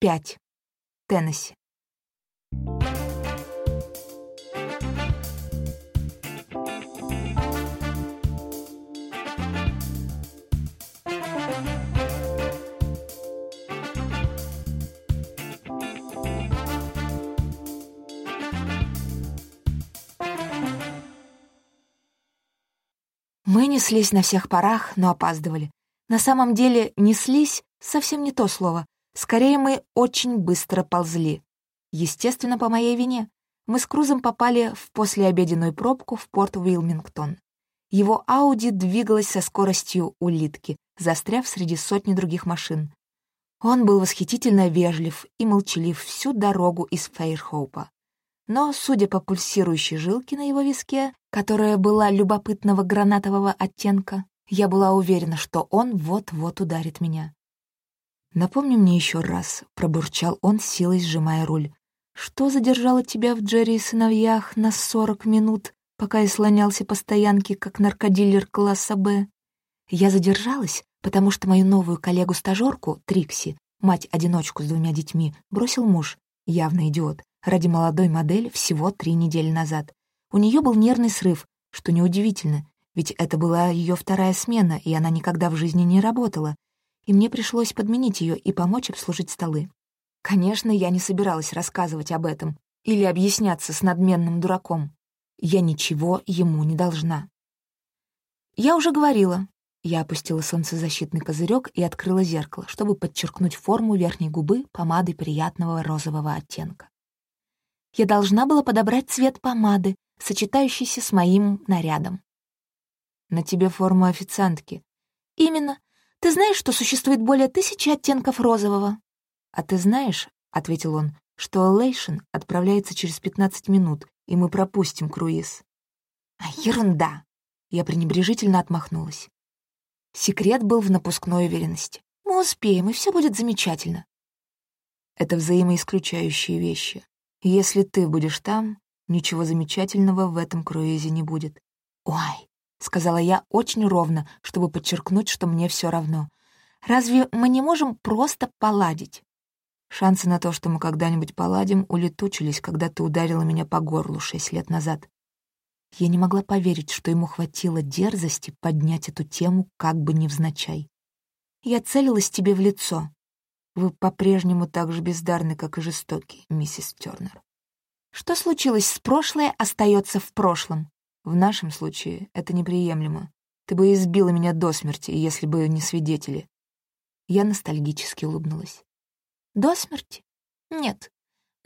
5. Теннесси. Мы неслись на всех парах, но опаздывали. На самом деле «неслись» — совсем не то слово. Скорее, мы очень быстро ползли. Естественно, по моей вине. Мы с Крузом попали в послеобеденную пробку в порт Уилмингтон. Его Ауди двигалась со скоростью улитки, застряв среди сотни других машин. Он был восхитительно вежлив и молчалив всю дорогу из Фейрхоупа. Но, судя по пульсирующей жилке на его виске, которая была любопытного гранатового оттенка, я была уверена, что он вот-вот ударит меня. «Напомни мне еще раз», — пробурчал он, силой сжимая руль. «Что задержало тебя в Джерри и сыновьях на сорок минут, пока я слонялся по стоянке, как наркодилер класса «Б»?» Я задержалась, потому что мою новую коллегу-стажерку, Трикси, мать-одиночку с двумя детьми, бросил муж, явно идиот, ради молодой модели всего три недели назад. У нее был нервный срыв, что неудивительно, ведь это была ее вторая смена, и она никогда в жизни не работала, и мне пришлось подменить ее и помочь обслужить столы. Конечно, я не собиралась рассказывать об этом или объясняться с надменным дураком. Я ничего ему не должна. Я уже говорила. Я опустила солнцезащитный козырек и открыла зеркало, чтобы подчеркнуть форму верхней губы помадой приятного розового оттенка. Я должна была подобрать цвет помады, сочетающийся с моим нарядом. «На тебе форма официантки». «Именно. Ты знаешь, что существует более тысячи оттенков розового?» «А ты знаешь, — ответил он, — что Элейшн отправляется через 15 минут, и мы пропустим круиз». «А ерунда!» — я пренебрежительно отмахнулась. Секрет был в напускной уверенности. «Мы успеем, и все будет замечательно». Это взаимоисключающие вещи. Если ты будешь там, ничего замечательного в этом круизе не будет. «Ой!» — сказала я очень ровно, чтобы подчеркнуть, что мне все равно. «Разве мы не можем просто поладить?» Шансы на то, что мы когда-нибудь поладим, улетучились, когда ты ударила меня по горлу шесть лет назад. Я не могла поверить, что ему хватило дерзости поднять эту тему как бы невзначай. Я целилась тебе в лицо. Вы по-прежнему так же бездарны, как и жестоки, миссис Тернер. Что случилось с прошлое, остается в прошлом. В нашем случае это неприемлемо. Ты бы избила меня до смерти, если бы не свидетели. Я ностальгически улыбнулась. До смерти? Нет.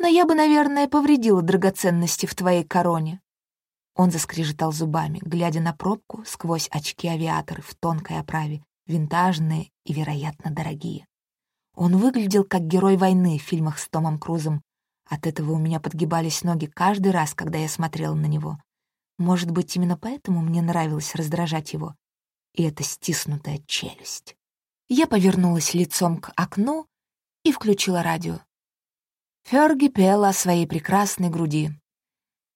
Но я бы, наверное, повредила драгоценности в твоей короне. Он заскрежетал зубами, глядя на пробку сквозь очки-авиаторы в тонкой оправе, винтажные и, вероятно, дорогие. Он выглядел как герой войны в фильмах с Томом Крузом. От этого у меня подгибались ноги каждый раз, когда я смотрела на него. Может быть, именно поэтому мне нравилось раздражать его. И эта стиснутая челюсть. Я повернулась лицом к окну и включила радио. Ферги пела о своей прекрасной груди.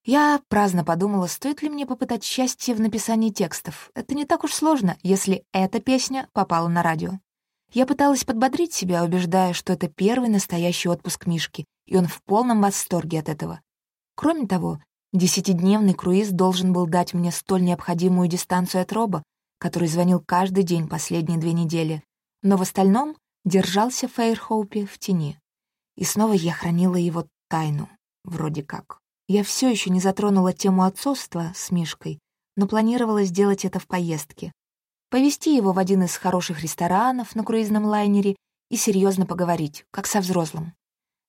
Я праздно подумала, стоит ли мне попытать счастье в написании текстов. Это не так уж сложно, если эта песня попала на радио. Я пыталась подбодрить себя, убеждая, что это первый настоящий отпуск Мишки, и он в полном восторге от этого. Кроме того, десятидневный круиз должен был дать мне столь необходимую дистанцию от Роба, который звонил каждый день последние две недели, но в остальном держался Фейрхоупе в тени. И снова я хранила его тайну, вроде как. Я все еще не затронула тему отцовства с Мишкой, но планировала сделать это в поездке, повести его в один из хороших ресторанов на круизном лайнере и серьезно поговорить, как со взрослым.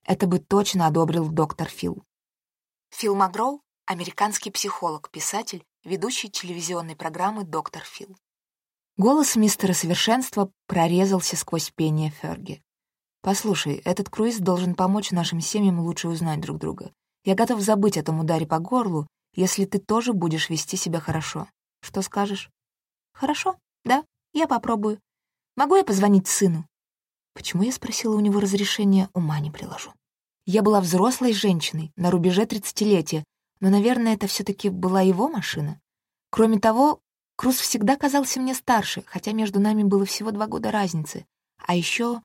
Это бы точно одобрил доктор Фил. Фил Магроу — американский психолог, писатель, ведущий телевизионной программы «Доктор Фил». Голос мистера Совершенства прорезался сквозь пение Ферги. «Послушай, этот круиз должен помочь нашим семьям лучше узнать друг друга. Я готов забыть о том ударе по горлу, если ты тоже будешь вести себя хорошо. Что скажешь?» «Хорошо», да, я попробую. Могу я позвонить сыну? Почему я спросила у него разрешения, ума не приложу. Я была взрослой женщиной, на рубеже тридцатилетия, но, наверное, это все таки была его машина. Кроме того, Круз всегда казался мне старше, хотя между нами было всего два года разницы. А еще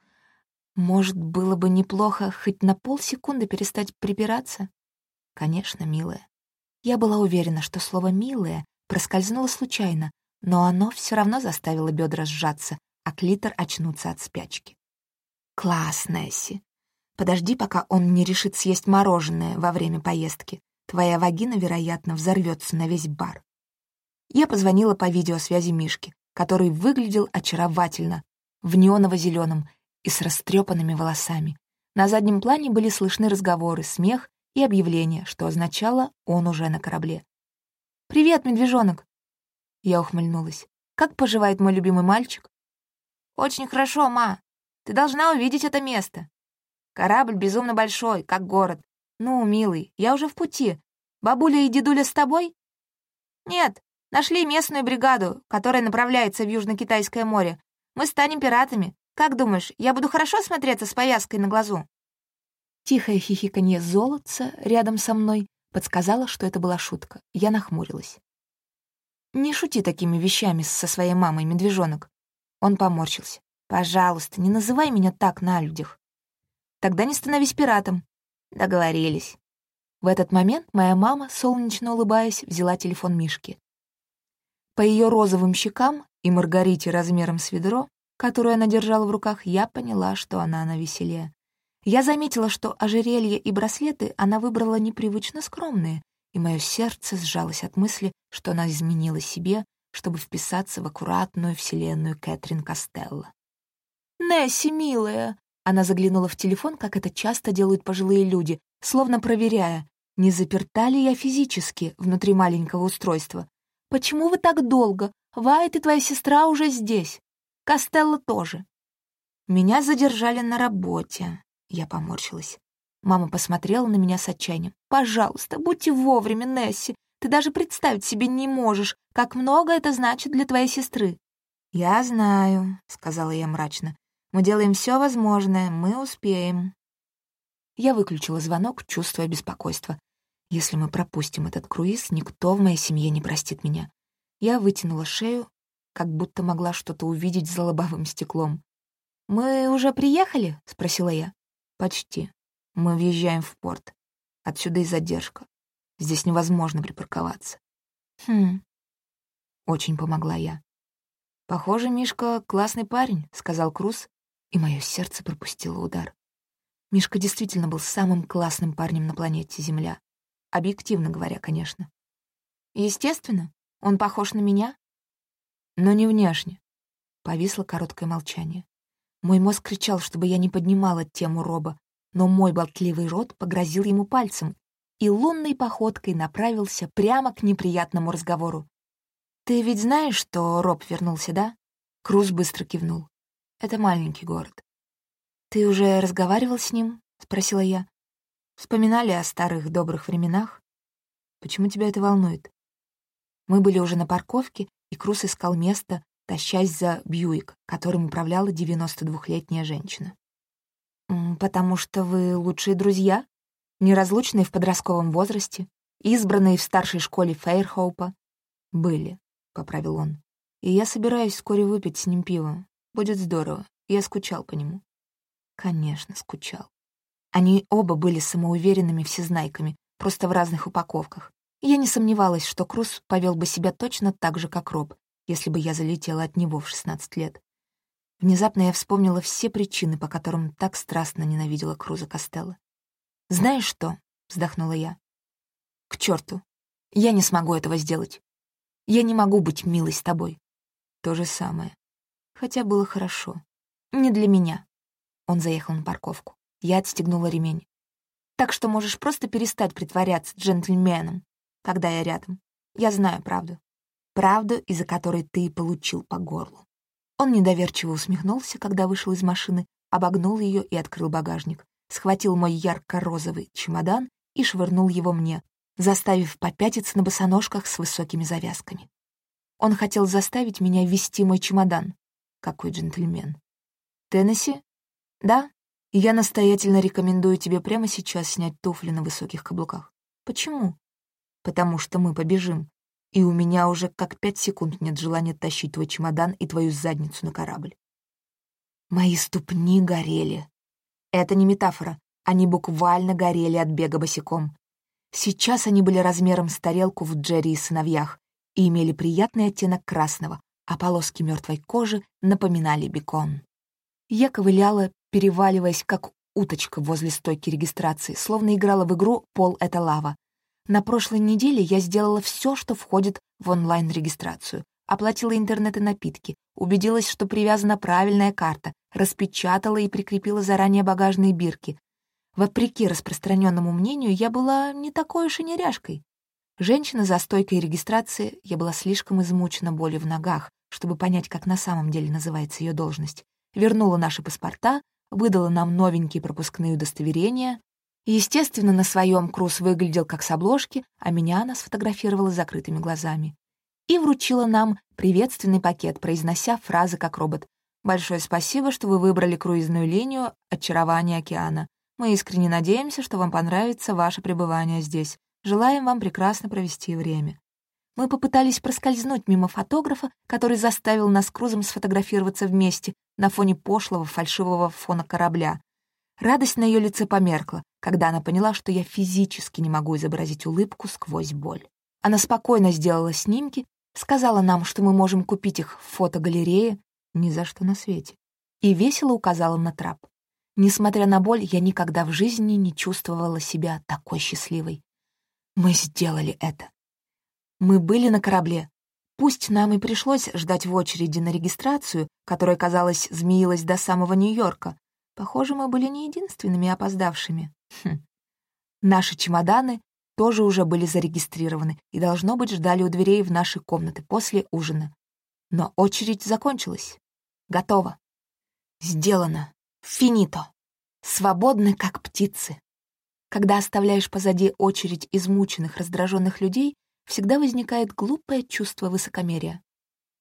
Может, было бы неплохо хоть на полсекунды перестать припираться? Конечно, милая. Я была уверена, что слово «милая» проскользнуло случайно, но оно все равно заставило бедра сжаться, а клитор очнуться от спячки. «Класс, Несси. Подожди, пока он не решит съесть мороженое во время поездки. Твоя вагина, вероятно, взорвется на весь бар». Я позвонила по видеосвязи Мишке, который выглядел очаровательно, в неоново-зеленом и с растрепанными волосами. На заднем плане были слышны разговоры, смех и объявление, что означало «он уже на корабле». «Привет, медвежонок!» Я ухмыльнулась. «Как поживает мой любимый мальчик?» «Очень хорошо, ма. Ты должна увидеть это место. Корабль безумно большой, как город. Ну, милый, я уже в пути. Бабуля и дедуля с тобой?» «Нет, нашли местную бригаду, которая направляется в Южно-Китайское море. Мы станем пиратами. Как думаешь, я буду хорошо смотреться с повязкой на глазу?» Тихое хихиканье золотца рядом со мной подсказало, что это была шутка. Я нахмурилась. «Не шути такими вещами со своей мамой, медвежонок». Он поморщился. «Пожалуйста, не называй меня так на людях. Тогда не становись пиратом». Договорились. В этот момент моя мама, солнечно улыбаясь, взяла телефон Мишки. По ее розовым щекам и Маргарите размером с ведро, которую она держала в руках, я поняла, что она на веселе. Я заметила, что ожерелье и браслеты она выбрала непривычно скромные, и мое сердце сжалось от мысли, что она изменила себе, чтобы вписаться в аккуратную вселенную Кэтрин Костелло. «Несси, милая!» Она заглянула в телефон, как это часто делают пожилые люди, словно проверяя, не заперта ли я физически внутри маленького устройства. «Почему вы так долго? Вайт и твоя сестра уже здесь. Костелло тоже». Меня задержали на работе. Я поморщилась. Мама посмотрела на меня с отчаянием. «Пожалуйста, будьте вовремя, Несси. Ты даже представить себе не можешь, как много это значит для твоей сестры». «Я знаю», — сказала я мрачно. «Мы делаем все возможное, мы успеем». Я выключила звонок, чувствуя беспокойство. Если мы пропустим этот круиз, никто в моей семье не простит меня. Я вытянула шею, как будто могла что-то увидеть за лобовым стеклом. «Мы уже приехали?» — спросила я. «Почти. Мы въезжаем в порт. Отсюда и задержка. Здесь невозможно припарковаться». «Хм...» Очень помогла я. «Похоже, Мишка классный парень», — сказал Круз, и мое сердце пропустило удар. Мишка действительно был самым классным парнем на планете Земля. Объективно говоря, конечно. Естественно, он похож на меня. Но не внешне. Повисло короткое молчание. Мой мозг кричал, чтобы я не поднимала тему Роба, но мой болтливый рот погрозил ему пальцем и лунной походкой направился прямо к неприятному разговору. «Ты ведь знаешь, что Роб вернулся, да?» Круз быстро кивнул. «Это маленький город». «Ты уже разговаривал с ним?» — спросила я. «Вспоминали о старых добрых временах? Почему тебя это волнует?» Мы были уже на парковке, и Круз искал место, тащась за Бьюик, которым управляла 92-летняя женщина. «Потому что вы лучшие друзья, неразлучные в подростковом возрасте, избранные в старшей школе Фейрхоупа». «Были», — поправил он. «И я собираюсь вскоре выпить с ним пиво. Будет здорово. Я скучал по нему». Конечно, скучал. Они оба были самоуверенными всезнайками, просто в разных упаковках. Я не сомневалась, что Круз повел бы себя точно так же, как Роб, если бы я залетела от него в 16 лет. Внезапно я вспомнила все причины, по которым так страстно ненавидела Круза Костелло. «Знаешь что?» — вздохнула я. «К черту! Я не смогу этого сделать. Я не могу быть милой с тобой». То же самое. Хотя было хорошо. Не для меня. Он заехал на парковку. Я отстегнула ремень. «Так что можешь просто перестать притворяться джентльменом, когда я рядом. Я знаю правду правду, из-за которой ты получил по горлу. Он недоверчиво усмехнулся, когда вышел из машины, обогнул ее и открыл багажник, схватил мой ярко-розовый чемодан и швырнул его мне, заставив попятиться на босоножках с высокими завязками. Он хотел заставить меня вести мой чемодан. Какой джентльмен. Теннесси? Да. Я настоятельно рекомендую тебе прямо сейчас снять туфли на высоких каблуках. Почему? Потому что мы побежим и у меня уже как пять секунд нет желания тащить твой чемодан и твою задницу на корабль. Мои ступни горели. Это не метафора. Они буквально горели от бега босиком. Сейчас они были размером с тарелку в Джерри и сыновьях и имели приятный оттенок красного, а полоски мертвой кожи напоминали бекон. Я ковыляла, переваливаясь, как уточка возле стойки регистрации, словно играла в игру «Пол — это лава». На прошлой неделе я сделала все, что входит в онлайн-регистрацию. Оплатила интернет и напитки, убедилась, что привязана правильная карта, распечатала и прикрепила заранее багажные бирки. Вопреки распространенному мнению, я была не такой уж и неряшкой. Женщина за стойкой регистрации, я была слишком измучена болью в ногах, чтобы понять, как на самом деле называется ее должность, вернула наши паспорта, выдала нам новенькие пропускные удостоверения. Естественно, на своем Круз выглядел как с обложки, а меня она сфотографировала с закрытыми глазами. И вручила нам приветственный пакет, произнося фразы как робот. «Большое спасибо, что вы выбрали круизную линию «Очарование океана». Мы искренне надеемся, что вам понравится ваше пребывание здесь. Желаем вам прекрасно провести время». Мы попытались проскользнуть мимо фотографа, который заставил нас Крузом сфотографироваться вместе на фоне пошлого фальшивого фона корабля. Радость на ее лице померкла, когда она поняла, что я физически не могу изобразить улыбку сквозь боль. Она спокойно сделала снимки, сказала нам, что мы можем купить их в фотогалерее, ни за что на свете, и весело указала на трап. Несмотря на боль, я никогда в жизни не чувствовала себя такой счастливой. Мы сделали это. Мы были на корабле. Пусть нам и пришлось ждать в очереди на регистрацию, которая, казалось, змеилась до самого Нью-Йорка. Похоже, мы были не единственными опоздавшими. Хм. Наши чемоданы тоже уже были зарегистрированы и, должно быть, ждали у дверей в наши комнаты после ужина. Но очередь закончилась. Готово. Сделано. Финито. Свободны, как птицы. Когда оставляешь позади очередь измученных, раздраженных людей, всегда возникает глупое чувство высокомерия.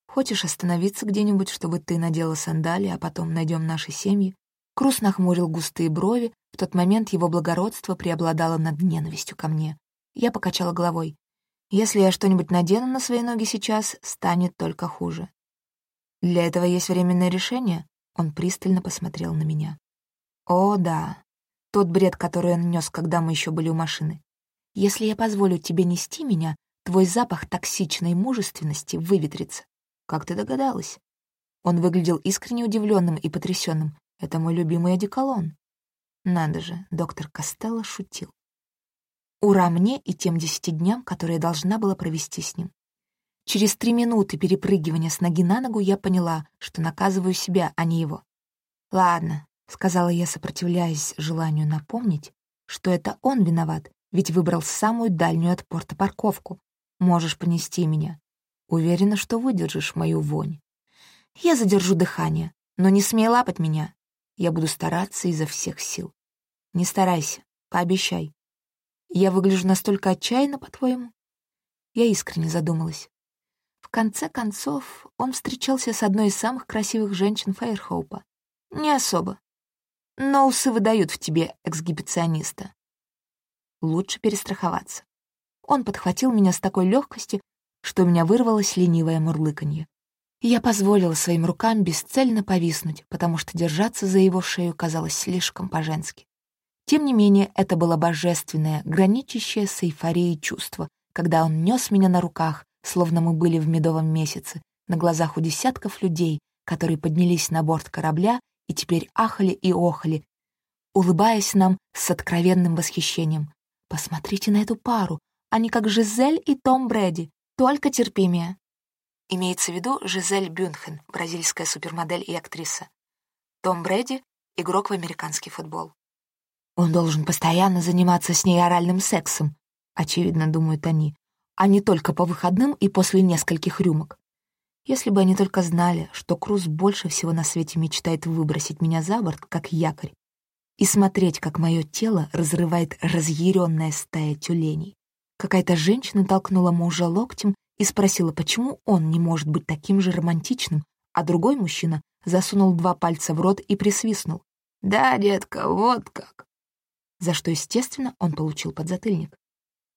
Хочешь остановиться где-нибудь, чтобы ты надела сандали, а потом найдем наши семьи? Крус нахмурил густые брови, в тот момент его благородство преобладало над ненавистью ко мне. Я покачала головой. Если я что-нибудь надену на свои ноги сейчас, станет только хуже. Для этого есть временное решение. Он пристально посмотрел на меня. О, да. Тот бред, который он нес, когда мы еще были у машины. Если я позволю тебе нести меня, твой запах токсичной мужественности выветрится. Как ты догадалась? Он выглядел искренне удивленным и потрясенным. Это мой любимый одеколон. Надо же, доктор Костелло шутил. Ура мне и тем десяти дням, которые я должна была провести с ним. Через три минуты перепрыгивания с ноги на ногу я поняла, что наказываю себя, а не его. «Ладно», — сказала я, сопротивляясь желанию напомнить, что это он виноват, ведь выбрал самую дальнюю от порта парковку. Можешь понести меня. Уверена, что выдержишь мою вонь. Я задержу дыхание, но не смей лапать меня. Я буду стараться изо всех сил. Не старайся, пообещай. Я выгляжу настолько отчаянно, по-твоему? Я искренне задумалась. В конце концов, он встречался с одной из самых красивых женщин Фейрхоупа. Не особо. Но усы выдают в тебе эксгибициониста. Лучше перестраховаться. Он подхватил меня с такой легкостью, что у меня вырвалось ленивое мурлыканье. Я позволила своим рукам бесцельно повиснуть, потому что держаться за его шею казалось слишком по-женски. Тем не менее, это было божественное, граничащее с эйфорией чувство, когда он нес меня на руках, словно мы были в медовом месяце, на глазах у десятков людей, которые поднялись на борт корабля и теперь ахали и охали, улыбаясь нам с откровенным восхищением. «Посмотрите на эту пару, они как Жизель и Том Брэди, только терпимее». Имеется в виду Жизель Бюнхен, бразильская супермодель и актриса. Том Брэди — игрок в американский футбол. Он должен постоянно заниматься с ней оральным сексом, очевидно, думают они, а не только по выходным и после нескольких рюмок. Если бы они только знали, что Круз больше всего на свете мечтает выбросить меня за борт, как якорь, и смотреть, как мое тело разрывает разъяренная стая тюленей. Какая-то женщина толкнула мужа локтем и спросила, почему он не может быть таким же романтичным, а другой мужчина засунул два пальца в рот и присвистнул. «Да, детка, вот как!» За что, естественно, он получил подзатыльник.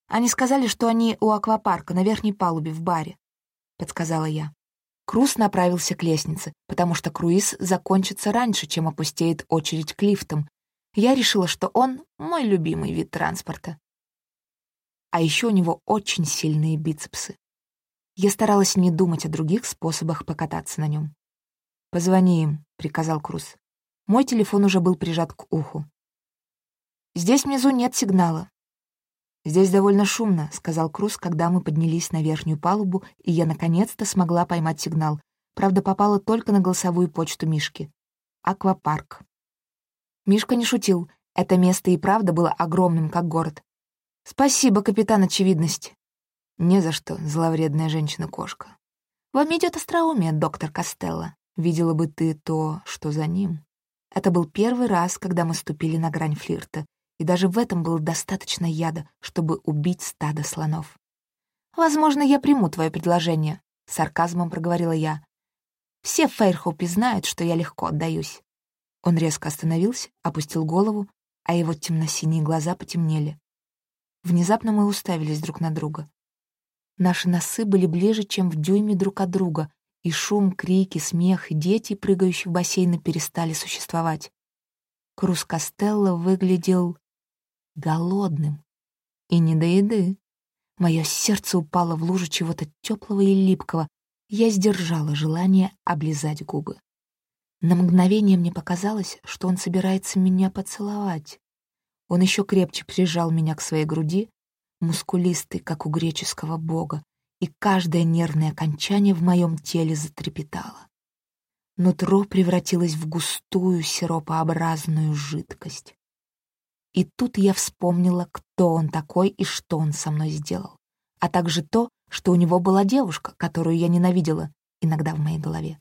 Они сказали, что они у аквапарка на верхней палубе в баре, — подсказала я. Круз направился к лестнице, потому что круиз закончится раньше, чем опустеет очередь к лифтам. Я решила, что он — мой любимый вид транспорта. А еще у него очень сильные бицепсы. Я старалась не думать о других способах покататься на нем. «Позвони им», — приказал Круз. Мой телефон уже был прижат к уху. «Здесь внизу нет сигнала». «Здесь довольно шумно», — сказал Круз, когда мы поднялись на верхнюю палубу, и я наконец-то смогла поймать сигнал. Правда, попала только на голосовую почту Мишки. «Аквапарк». Мишка не шутил. Это место и правда было огромным, как город. «Спасибо, капитан Очевидность». «Не за что, зловредная женщина-кошка». «Вам идет остроумие, доктор Костелло. Видела бы ты то, что за ним». Это был первый раз, когда мы ступили на грань флирта, и даже в этом было достаточно яда, чтобы убить стадо слонов. «Возможно, я приму твое предложение», — сарказмом проговорила я. «Все в Фейрхопе знают, что я легко отдаюсь». Он резко остановился, опустил голову, а его темно-синие глаза потемнели. Внезапно мы уставились друг на друга. Наши носы были ближе, чем в дюйме друг от друга, и шум, крики, смех и дети, прыгающие в бассейны, перестали существовать. Крус Костелло выглядел голодным. И не до еды. Мое сердце упало в лужу чего-то теплого и липкого. Я сдержала желание облизать губы. На мгновение мне показалось, что он собирается меня поцеловать. Он еще крепче прижал меня к своей груди, мускулистый, как у греческого бога, и каждое нервное окончание в моем теле затрепетало. Нутро превратилось в густую сиропообразную жидкость. И тут я вспомнила, кто он такой и что он со мной сделал, а также то, что у него была девушка, которую я ненавидела, иногда в моей голове.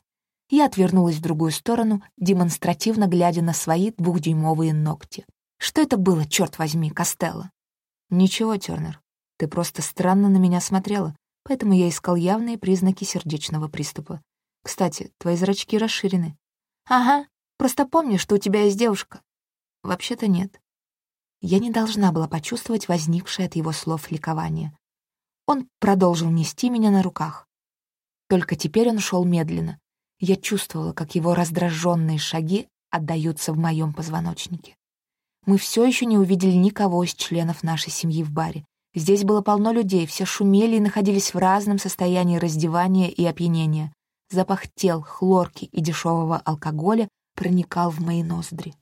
Я отвернулась в другую сторону, демонстративно глядя на свои двухдюймовые ногти. Что это было, черт возьми, Костелло? Ничего, Тернер, ты просто странно на меня смотрела, поэтому я искал явные признаки сердечного приступа. Кстати, твои зрачки расширены. Ага, просто помни, что у тебя есть девушка. Вообще-то нет. Я не должна была почувствовать возникшее от его слов ликование. Он продолжил нести меня на руках. Только теперь он шел медленно. Я чувствовала, как его раздраженные шаги отдаются в моем позвоночнике. Мы все еще не увидели никого из членов нашей семьи в баре, Здесь было полно людей, все шумели и находились в разном состоянии раздевания и опьянения. Запах тел, хлорки и дешевого алкоголя проникал в мои ноздри.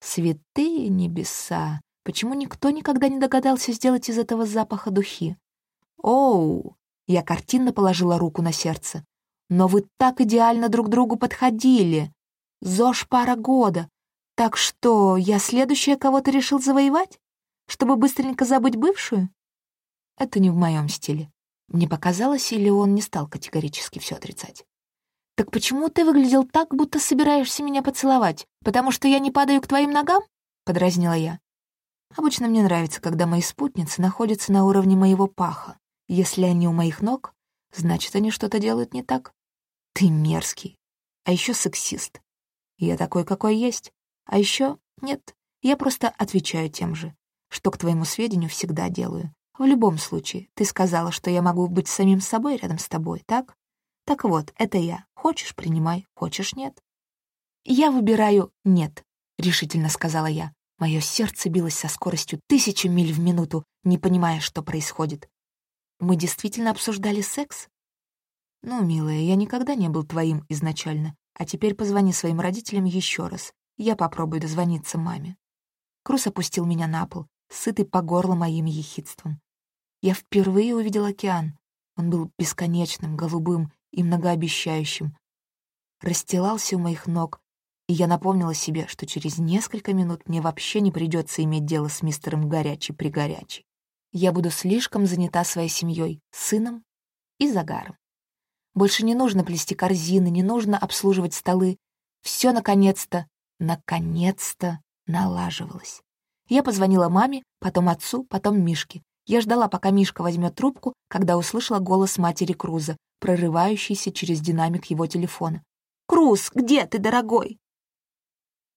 Святые небеса! Почему никто никогда не догадался сделать из этого запаха духи? Оу! Я картинно положила руку на сердце. Но вы так идеально друг другу подходили. ЗОЖ пара года. Так что, я следующая кого-то решил завоевать? Чтобы быстренько забыть бывшую? Это не в моем стиле. Мне показалось, или он не стал категорически все отрицать. «Так почему ты выглядел так, будто собираешься меня поцеловать? Потому что я не падаю к твоим ногам?» — подразнила я. «Обычно мне нравится, когда мои спутницы находятся на уровне моего паха. Если они у моих ног, значит, они что-то делают не так. Ты мерзкий. А еще сексист. Я такой, какой есть. А еще нет, я просто отвечаю тем же, что, к твоему сведению, всегда делаю. В любом случае, ты сказала, что я могу быть самим собой рядом с тобой, так? Так вот, это я. Хочешь — принимай, хочешь — нет. Я выбираю «нет», — решительно сказала я. Мое сердце билось со скоростью тысячи миль в минуту, не понимая, что происходит. Мы действительно обсуждали секс? Ну, милая, я никогда не был твоим изначально, а теперь позвони своим родителям еще раз. Я попробую дозвониться маме. Крус опустил меня на пол, сытый по горло моим ехидством. Я впервые увидел океан. Он был бесконечным, голубым и многообещающим. Расстилался у моих ног, и я напомнила себе, что через несколько минут мне вообще не придется иметь дело с мистером горячий-пригорячий. Я буду слишком занята своей семьей, сыном и загаром. Больше не нужно плести корзины, не нужно обслуживать столы. Все наконец-то, наконец-то налаживалось. Я позвонила маме, потом отцу, потом Мишке. Я ждала, пока Мишка возьмет трубку, когда услышала голос матери Круза, прорывающийся через динамик его телефона. «Круз, где ты, дорогой?»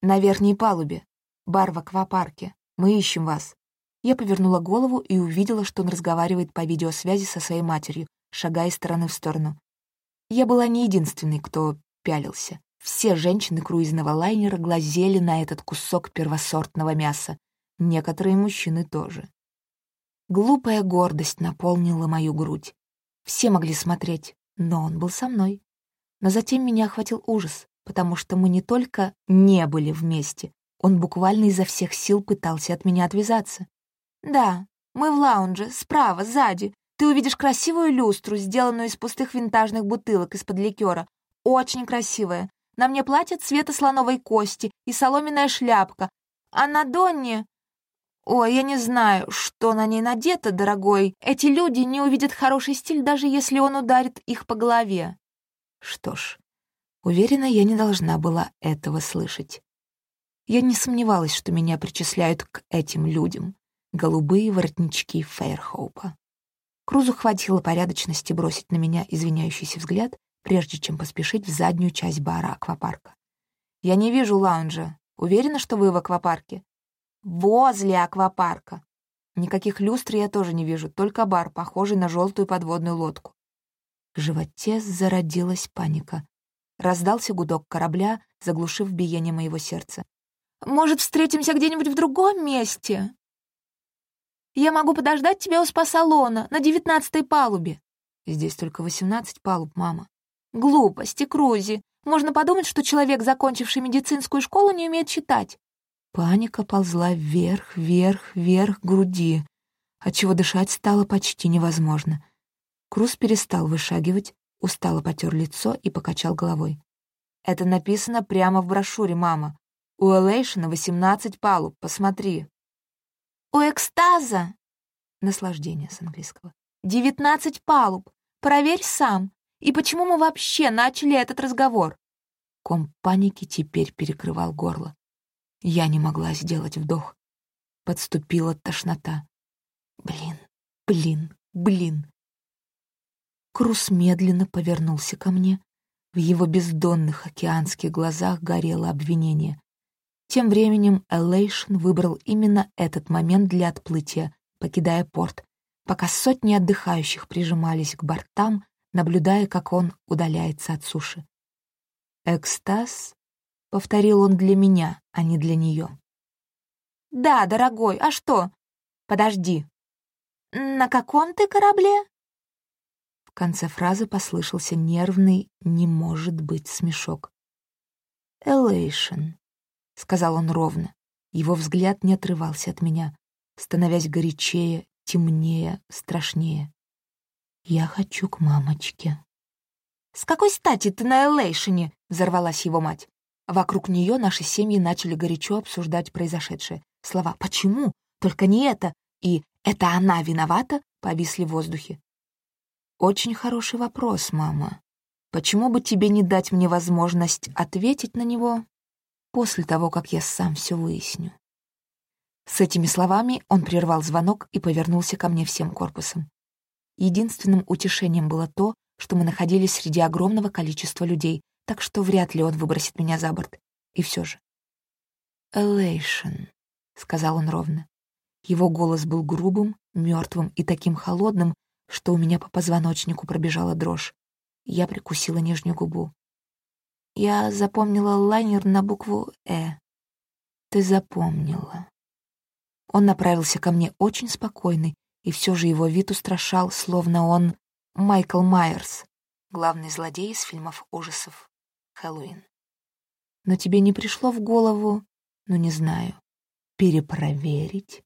«На верхней палубе. Бар в аквапарке. Мы ищем вас». Я повернула голову и увидела, что он разговаривает по видеосвязи со своей матерью, шагая из стороны в сторону. Я была не единственной, кто пялился. Все женщины круизного лайнера глазели на этот кусок первосортного мяса. Некоторые мужчины тоже. Глупая гордость наполнила мою грудь. Все могли смотреть, но он был со мной. Но затем меня охватил ужас, потому что мы не только не были вместе, он буквально изо всех сил пытался от меня отвязаться. «Да, мы в лаунже, справа, сзади. Ты увидишь красивую люстру, сделанную из пустых винтажных бутылок из-под ликера. Очень красивая. На мне платье цвета слоновой кости и соломенная шляпка. А на Донне... Ой, я не знаю, что на ней надето, дорогой. Эти люди не увидят хороший стиль, даже если он ударит их по голове. Что ж, уверена, я не должна была этого слышать. Я не сомневалась, что меня причисляют к этим людям. Голубые воротнички Фейрхоупа. Крузу хватило порядочности бросить на меня извиняющийся взгляд, прежде чем поспешить в заднюю часть бара аквапарка. «Я не вижу лаунжа. Уверена, что вы в аквапарке?» «Возле аквапарка». Никаких люстр я тоже не вижу, только бар, похожий на желтую подводную лодку. В животе зародилась паника. Раздался гудок корабля, заглушив биение моего сердца. «Может, встретимся где-нибудь в другом месте?» «Я могу подождать тебя у спа-салона на девятнадцатой палубе». «Здесь только восемнадцать палуб, мама». «Глупости, Крузи. Можно подумать, что человек, закончивший медицинскую школу, не умеет читать». Паника ползла вверх, вверх, вверх груди, отчего дышать стало почти невозможно. Круз перестал вышагивать, устало потер лицо и покачал головой. «Это написано прямо в брошюре, мама. У Элейшена восемнадцать палуб, посмотри». «У экстаза!» Наслаждение с английского. «Девятнадцать палуб. Проверь сам. И почему мы вообще начали этот разговор?» Ком паники теперь перекрывал горло. Я не могла сделать вдох. Подступила тошнота. Блин, блин, блин. Крус медленно повернулся ко мне. В его бездонных океанских глазах горело обвинение. Тем временем Элейшн выбрал именно этот момент для отплытия, покидая порт, пока сотни отдыхающих прижимались к бортам, наблюдая, как он удаляется от суши. «Экстаз?» — повторил он для меня, а не для нее. «Да, дорогой, а что? Подожди. На каком ты корабле?» Конце фразы послышался нервный «не может быть» смешок. «Элейшн», — сказал он ровно. Его взгляд не отрывался от меня, становясь горячее, темнее, страшнее. «Я хочу к мамочке». «С какой стати ты на Элейшине?» — взорвалась его мать. Вокруг нее наши семьи начали горячо обсуждать произошедшее. Слова «почему?» «Только не это» и «это она виновата» повисли в воздухе. «Очень хороший вопрос, мама. Почему бы тебе не дать мне возможность ответить на него после того, как я сам все выясню?» С этими словами он прервал звонок и повернулся ко мне всем корпусом. Единственным утешением было то, что мы находились среди огромного количества людей, так что вряд ли он выбросит меня за борт. И все же. «Элейшн», — сказал он ровно. Его голос был грубым, мертвым и таким холодным, что у меня по позвоночнику пробежала дрожь. Я прикусила нижнюю губу. Я запомнила лайнер на букву «Э». Ты запомнила. Он направился ко мне очень спокойный, и все же его вид устрашал, словно он Майкл Майерс, главный злодей из фильмов ужасов «Хэллоуин». Но тебе не пришло в голову, ну не знаю, перепроверить?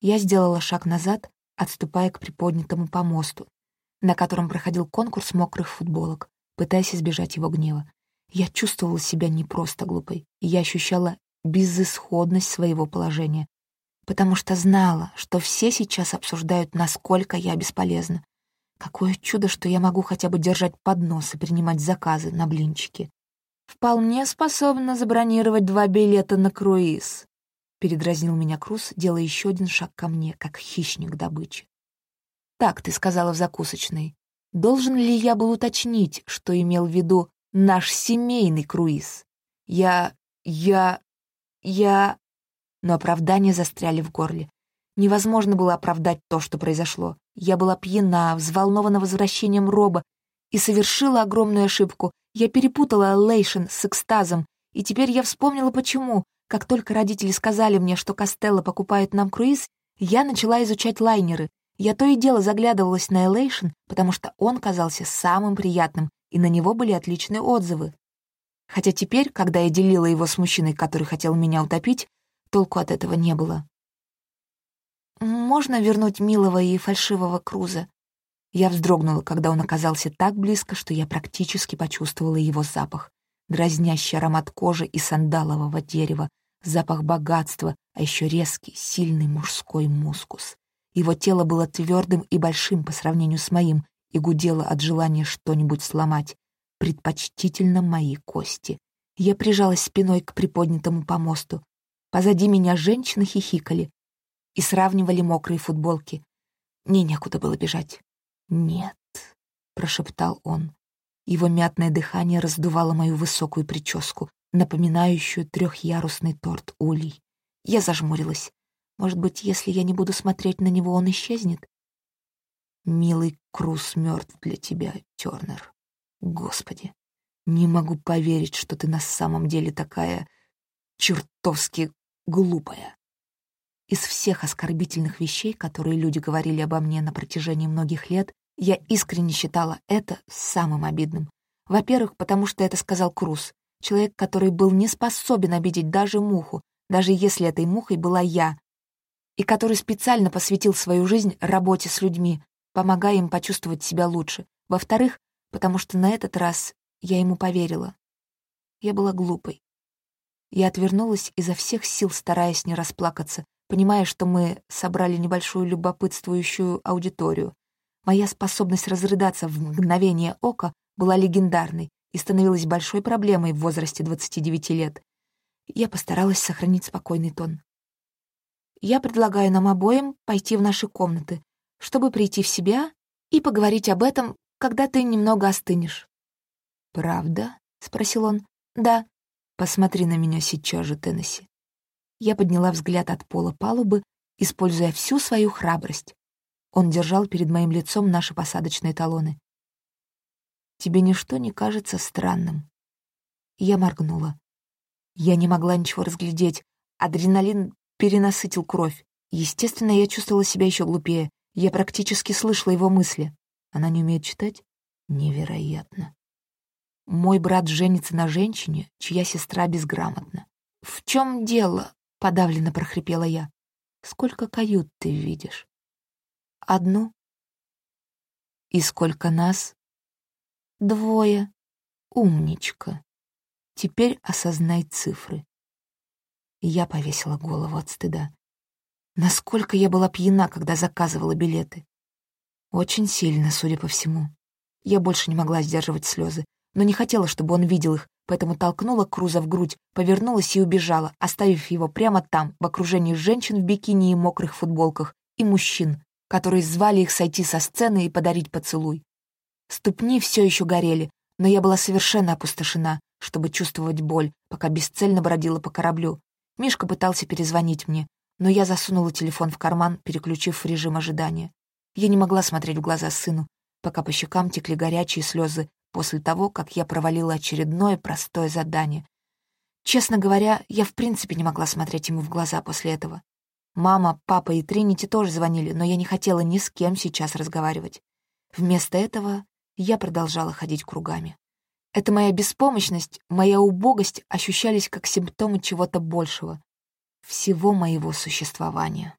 Я сделала шаг назад, отступая к приподнятому помосту, на котором проходил конкурс мокрых футболок, пытаясь избежать его гнева. Я чувствовала себя не просто глупой, я ощущала безысходность своего положения, потому что знала, что все сейчас обсуждают, насколько я бесполезна. Какое чудо, что я могу хотя бы держать поднос и принимать заказы на блинчики. «Вполне способна забронировать два билета на круиз», — передразнил меня Круз, делая еще один шаг ко мне, как хищник добычи. «Так ты сказала в закусочной. Должен ли я был уточнить, что имел в виду наш семейный круиз? Я... я... я...» но оправдания застряли в горле. Невозможно было оправдать то, что произошло. Я была пьяна, взволнована возвращением Роба и совершила огромную ошибку. Я перепутала элейшн с экстазом, и теперь я вспомнила, почему. Как только родители сказали мне, что Костелло покупает нам круиз, я начала изучать лайнеры. Я то и дело заглядывалась на элейшн, потому что он казался самым приятным, и на него были отличные отзывы. Хотя теперь, когда я делила его с мужчиной, который хотел меня утопить, толку от этого не было. «Можно вернуть милого и фальшивого Круза?» Я вздрогнула, когда он оказался так близко, что я практически почувствовала его запах. Дразнящий аромат кожи и сандалового дерева, запах богатства, а еще резкий, сильный мужской мускус. Его тело было твердым и большим по сравнению с моим и гудело от желания что-нибудь сломать, предпочтительно мои кости. Я прижалась спиной к приподнятому помосту. Позади меня женщины хихикали и сравнивали мокрые футболки. Мне некуда было бежать. «Нет», — прошептал он. Его мятное дыхание раздувало мою высокую прическу, напоминающую трехъярусный торт улей. Я зажмурилась. Может быть, если я не буду смотреть на него, он исчезнет? Милый Круз мертв для тебя, Тернер. Господи, не могу поверить, что ты на самом деле такая чертовски глупая. Из всех оскорбительных вещей, которые люди говорили обо мне на протяжении многих лет, я искренне считала это самым обидным. Во-первых, потому что это сказал Круз, человек, который был не способен обидеть даже муху, даже если этой мухой была я, и который специально посвятил свою жизнь работе с людьми, помогая им почувствовать себя лучше. Во-вторых, потому что на этот раз я ему поверила. Я была глупой. Я отвернулась изо всех сил, стараясь не расплакаться, понимая, что мы собрали небольшую любопытствующую аудиторию. Моя способность разрыдаться в мгновение ока была легендарной и становилась большой проблемой в возрасте 29 лет. Я постаралась сохранить спокойный тон. «Я предлагаю нам обоим пойти в наши комнаты, чтобы прийти в себя и поговорить об этом, когда ты немного остынешь». «Правда?» — спросил он. «Да». «Посмотри на меня сейчас же, Теннесси». Я подняла взгляд от пола палубы, используя всю свою храбрость. Он держал перед моим лицом наши посадочные талоны. «Тебе ничто не кажется странным?» Я моргнула. Я не могла ничего разглядеть. Адреналин перенасытил кровь. Естественно, я чувствовала себя еще глупее. Я практически слышала его мысли. Она не умеет читать? Невероятно. Мой брат женится на женщине, чья сестра безграмотна. «В чем дело?» — подавленно прохрипела я. «Сколько кают ты видишь?» «Одну». «И сколько нас?» «Двое. Умничка. Теперь осознай цифры». Я повесила голову от стыда. Насколько я была пьяна, когда заказывала билеты. Очень сильно, судя по всему. Я больше не могла сдерживать слезы, но не хотела, чтобы он видел их, поэтому толкнула Круза в грудь, повернулась и убежала, оставив его прямо там, в окружении женщин в бикини и мокрых футболках, и мужчин, которые звали их сойти со сцены и подарить поцелуй. Ступни все еще горели, но я была совершенно опустошена, чтобы чувствовать боль, пока бесцельно бродила по кораблю. Мишка пытался перезвонить мне, но я засунула телефон в карман, переключив в режим ожидания. Я не могла смотреть в глаза сыну, пока по щекам текли горячие слезы после того, как я провалила очередное простое задание. Честно говоря, я в принципе не могла смотреть ему в глаза после этого. Мама, папа и Тринити тоже звонили, но я не хотела ни с кем сейчас разговаривать. Вместо этого я продолжала ходить кругами. Эта моя беспомощность, моя убогость ощущались как симптомы чего-то большего, всего моего существования.